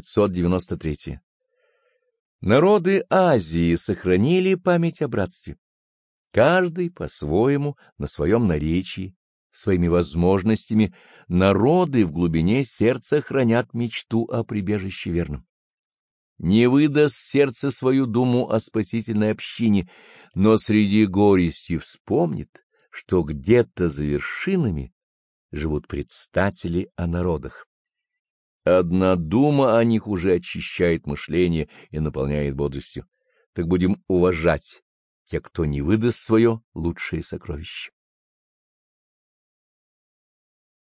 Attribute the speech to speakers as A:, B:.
A: 593. Народы Азии сохранили память о братстве. Каждый по-своему, на своем наречии, своими возможностями, народы в глубине сердца хранят мечту о прибежище верном. Не выдаст сердце свою думу о спасительной общине, но среди горести вспомнит, что где-то за вершинами живут предстатели о народах. Одна дума о них уже очищает мышление и наполняет бодростью. Так будем уважать тех, кто не выдаст свое лучшее сокровище.